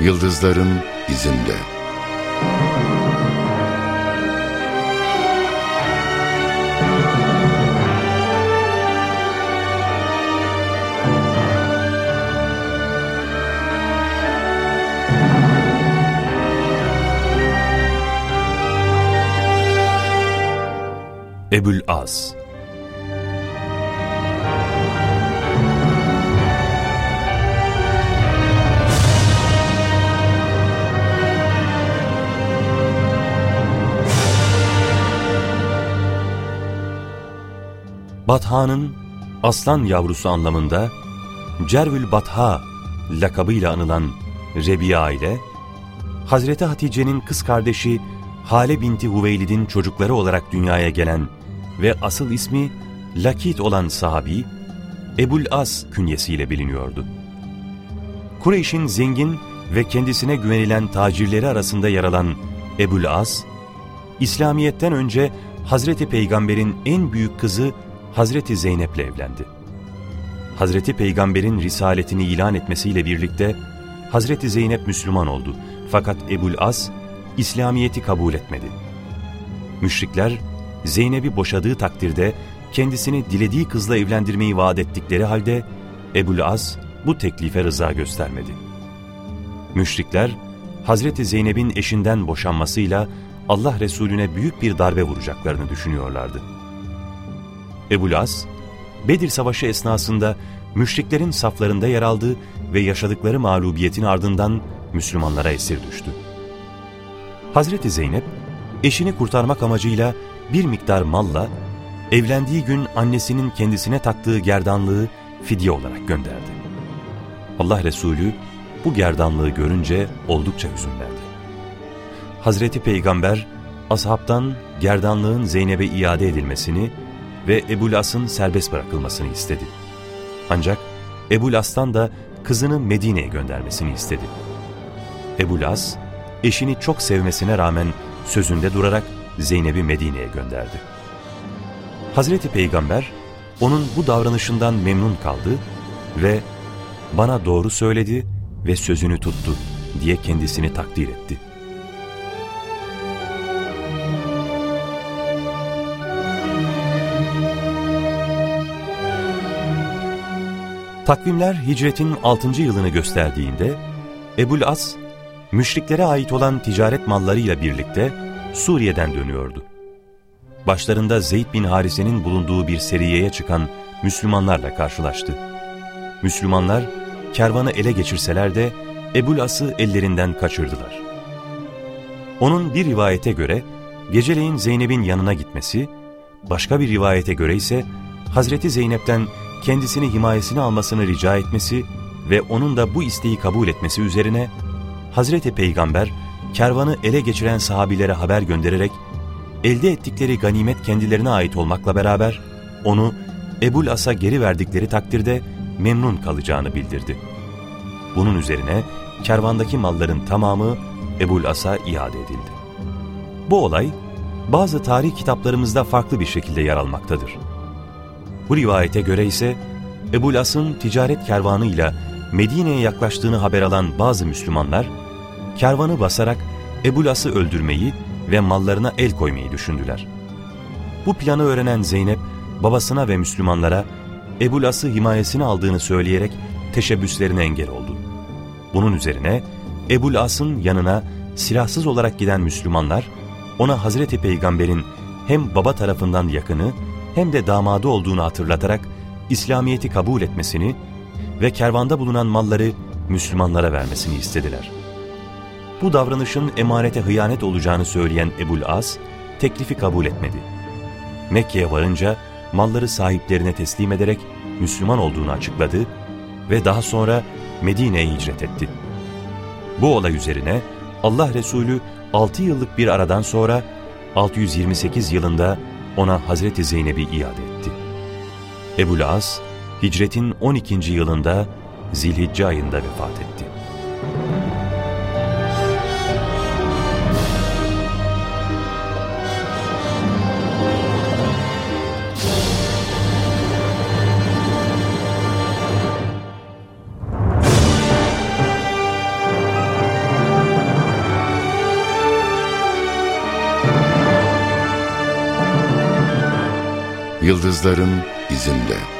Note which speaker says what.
Speaker 1: Yıldızların izinde.
Speaker 2: Ebul Az Batha'nın aslan yavrusu anlamında Cervül Batha lakabıyla anılan Rebiya ile Hazreti Hatice'nin kız kardeşi Hale binti Huveylid'in çocukları olarak dünyaya gelen ve asıl ismi Lakit olan sahabi Ebul As künyesiyle biliniyordu. Kureyş'in zengin ve kendisine güvenilen tacirleri arasında yer alan Ebul As, İslamiyet'ten önce Hazreti Peygamber'in en büyük kızı Hazreti Zeynep'le evlendi. Hazreti Peygamber'in risaletini ilan etmesiyle birlikte Hazreti Zeynep Müslüman oldu. Fakat Ebul As İslamiyet'i kabul etmedi. Müşrikler Zeynep'i boşadığı takdirde kendisini dilediği kızla evlendirmeyi vaat ettikleri halde Ebul Az bu teklife rıza göstermedi. Müşrikler Hazreti Zeynep'in eşinden boşanmasıyla Allah Resulüne büyük bir darbe vuracaklarını düşünüyorlardı. Ebul Az, Bedir Savaşı esnasında müşriklerin saflarında yer aldı ve yaşadıkları mağlubiyetin ardından Müslümanlara esir düştü. Hazreti Zeynep, eşini kurtarmak amacıyla bir miktar malla, evlendiği gün annesinin kendisine taktığı gerdanlığı fidye olarak gönderdi. Allah Resulü bu gerdanlığı görünce oldukça üzünlendi. Hazreti Peygamber, ashabtan gerdanlığın Zeynep'e iade edilmesini ve Ebu Las'ın serbest bırakılmasını istedi. Ancak Ebu Las'tan da kızını Medine'ye göndermesini istedi. Ebu Las, eşini çok sevmesine rağmen sözünde durarak Zeynep'i Medine'ye gönderdi. Hazreti Peygamber onun bu davranışından memnun kaldı ve bana doğru söyledi ve sözünü tuttu diye kendisini takdir etti. Takvimler hicretin 6. yılını gösterdiğinde Ebul As müşriklere ait olan ticaret mallarıyla birlikte Suriye'den dönüyordu. Başlarında Zeyd bin Harise'nin bulunduğu bir seriyeye çıkan Müslümanlarla karşılaştı. Müslümanlar kervanı ele geçirseler de Ebul As'ı ellerinden kaçırdılar. Onun bir rivayete göre geceleyin Zeynep'in yanına gitmesi, başka bir rivayete göre ise Hazreti Zeynep'ten kendisini himayesine almasını rica etmesi ve onun da bu isteği kabul etmesi üzerine Hazreti Peygamber kervanı ele geçiren sahabilere haber göndererek elde ettikleri ganimet kendilerine ait olmakla beraber onu Ebul As'a geri verdikleri takdirde memnun kalacağını bildirdi. Bunun üzerine kervandaki malların tamamı Ebul As'a iade edildi. Bu olay bazı tarih kitaplarımızda farklı bir şekilde yer almaktadır. Bu rivayete göre ise Ebul As'ın ticaret kervanıyla Medine'ye yaklaştığını haber alan bazı Müslümanlar, kervanı basarak Ebu Las'ı öldürmeyi ve mallarına el koymayı düşündüler. Bu planı öğrenen Zeynep, babasına ve Müslümanlara Ebu Las'ı himayesine aldığını söyleyerek teşebbüslerine engel oldu. Bunun üzerine Ebu Las'ın yanına silahsız olarak giden Müslümanlar, ona Hazreti Peygamber'in hem baba tarafından yakını hem de damadı olduğunu hatırlatarak İslamiyet'i kabul etmesini ve kervanda bulunan malları Müslümanlara vermesini istediler. Bu davranışın emanete hıyanet olacağını söyleyen Ebul As, teklifi kabul etmedi. Mekke'ye varınca malları sahiplerine teslim ederek Müslüman olduğunu açıkladı ve daha sonra Medine'ye hicret etti. Bu olay üzerine Allah Resulü 6 yıllık bir aradan sonra 628 yılında ona Hazreti Zeynep'i iade etti. Ebul As, hicretin 12. yılında Zilhicce ayında vefat etti.
Speaker 1: Yıldızların izinde.''